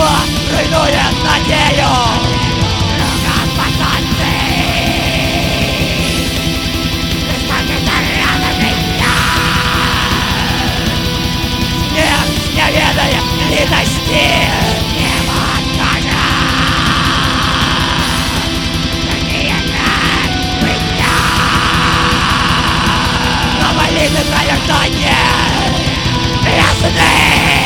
Людство руйнує надію. Рука спасанці Скільки зарядами я Смерть не ведає літості Навалины проектания Ясны